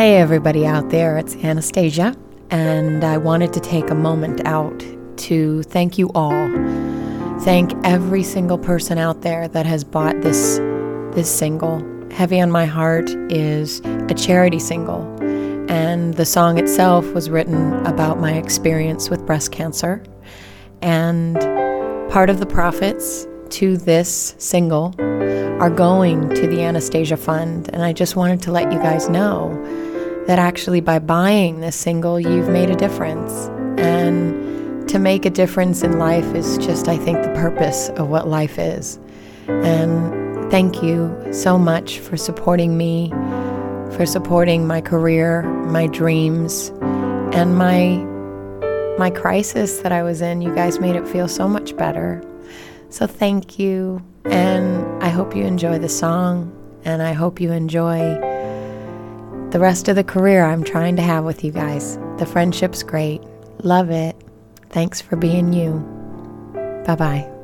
Hey, everybody out there, it's Anastacia, and I wanted to take a moment out to thank you all. Thank every single person out there that has bought this this single. Heavy on My Heart is a charity single, and the song itself was written about my experience with breast cancer. And part of the profits to this single are going to the Anastacia Fund. And I just wanted to let you guys know that actually by buying this single, you've made a difference. And to make a difference in life is just, I think, the purpose of what life is. And thank you so much for supporting me, for supporting my career, my dreams, and my my crisis that I was in. You guys made it feel so much better. So thank you. And I hope you enjoy the song. And I hope you enjoy the rest of the career I'm trying to have with you guys. The friendship's great. Love it. Thanks for being you. Bye bye.